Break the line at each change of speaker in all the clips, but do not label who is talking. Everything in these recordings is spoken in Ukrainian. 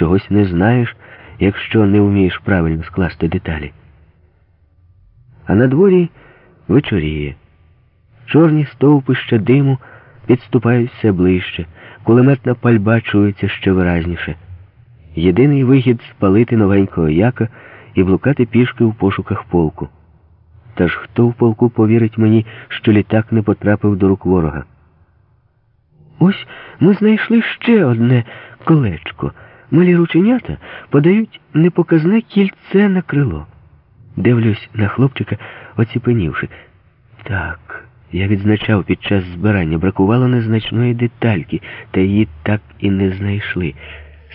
чогось не знаєш, якщо не вмієш правильно скласти деталі. А на дворі вечоріє. Чорні стовпища диму підступають все ближче, кулеметна пальба чується ще виразніше. Єдиний вихід спалити новенького яка і блукати пішки у пошуках полку. Та ж хто в полку повірить мені, що літак не потрапив до рук ворога? Ось ми знайшли ще одне колечко. Малі рученята подають непоказне кільце на крило. Дивлюсь на хлопчика, оціпенівши. Так, я відзначав під час збирання, бракувало незначної детальки, та її так і не знайшли.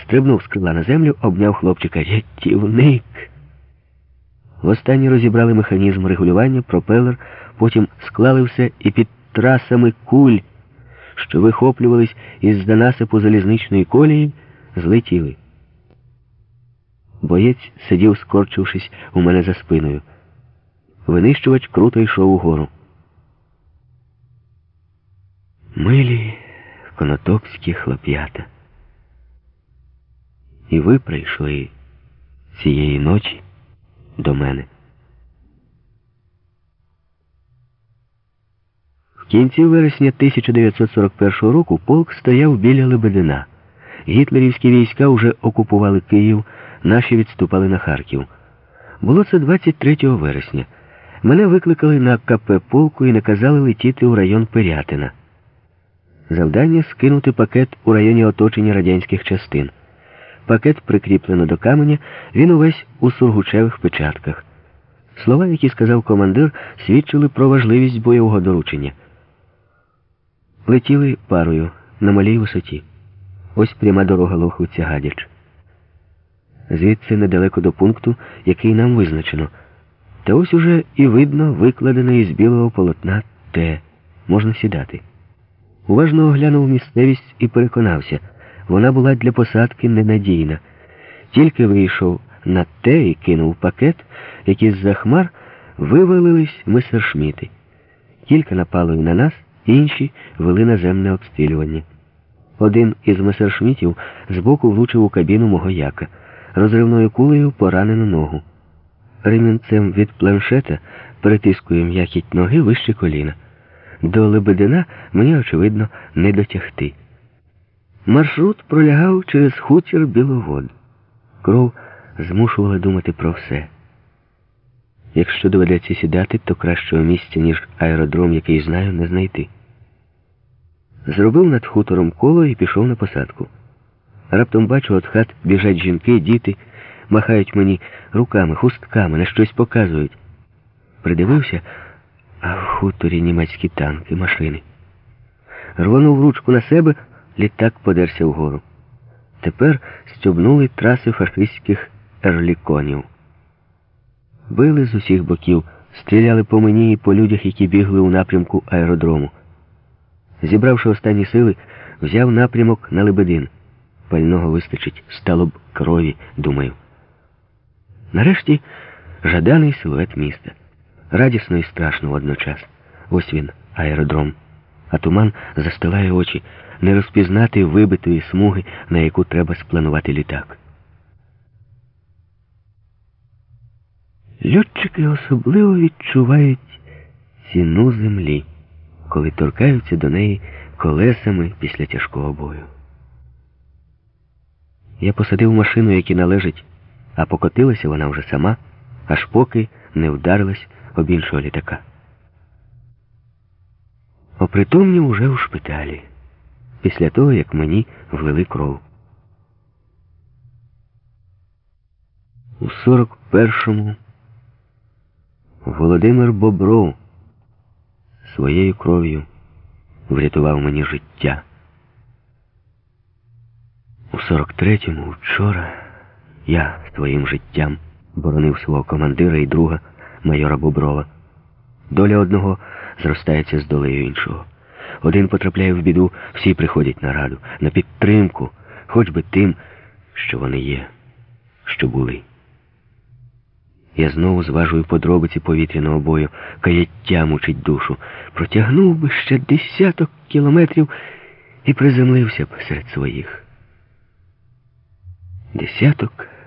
Стрибнув з крила на землю, обняв хлопчика. Рятівник. Востаннє розібрали механізм регулювання, пропелер, потім склали все і під трасами куль, що вихоплювались із за насипу залізничної колії, злетіли. Боєць сидів, скорчившись у мене за спиною. Винищувач круто йшов угору. Милі конотопські хлоп'ята. І ви прийшли цієї ночі до мене. В кінці вересня 1941 року полк стояв біля Лебедина. Гітлерівські війська вже окупували Київ, наші відступали на Харків. Було це 23 вересня. Мене викликали на КП полку і наказали летіти у район Пирятина. Завдання скинути пакет у районі оточення радянських частин. Пакет прикріплено до каменя, він увесь у сургучевих печатках. Слова, які сказав командир, свідчили про важливість бойового доручення. Летіли парою на малій висоті. Ось пряма дорога лохуця Гадяч. Звідси недалеко до пункту, який нам визначено. Та ось уже і видно викладене із білого полотна Т. Можна сідати. Уважно оглянув місцевість і переконався, вона була для посадки ненадійна. Тільки вийшов на те і кинув пакет, які з-за хмар вивалились месершміти. Кілька напали на нас, інші вели наземне обстрілювання. Один із месершмітів збоку влучив у кабіну мого яка, розривною кулею поранену ногу. Ремінцем від планшета перетискує м'якіть ноги вище коліна. До Лебедина мені, очевидно, не дотягти. Маршрут пролягав через хутір біловод. Кров змушувала думати про все. Якщо доведеться сідати, то кращого місця, ніж аеродром, який знаю, не знайти. Зробив над хутором коло і пішов на посадку. Раптом бачу, от хат біжать жінки, діти, махають мені руками, хустками, на щось показують. Придивився, а в хуторі німецькі танки, машини. Рванув ручку на себе, літак подерся вгору. Тепер стюбнули траси фашистських ерліконів. Били з усіх боків, стріляли по мені і по людях, які бігли у напрямку аеродрому. Зібравши останні сили, взяв напрямок на Лебедин. Пального вистачить, стало б крові, думаю. Нарешті жаданий силует міста. Радісно і страшно водночас. Ось він, аеродром. А туман застилає очі, не розпізнати вибитої смуги, на яку треба спланувати літак. Льотчики особливо відчувають ціну землі, коли торкаються до неї колесами після тяжкого бою. Я посадив машину, які належить, а покотилася вона вже сама, аж поки не вдарилась об іншого літака. Опритомнів уже у шпиталі, після того, як мені влили кров. У 41-му Володимир Бобров своєю кров'ю врятував мені життя. У 43-му вчора я своїм життям боронив свого командира і друга майора Боброва. Доля одного зростається з долею іншого. Один потрапляє в біду, всі приходять на раду, на підтримку, хоч би тим, що вони є, що були. Я знову зважую подробиці повітряного бою, каяття мучить душу. Протягнув би ще десяток кілометрів і приземлився б серед своїх. Десяток